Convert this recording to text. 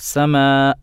سماء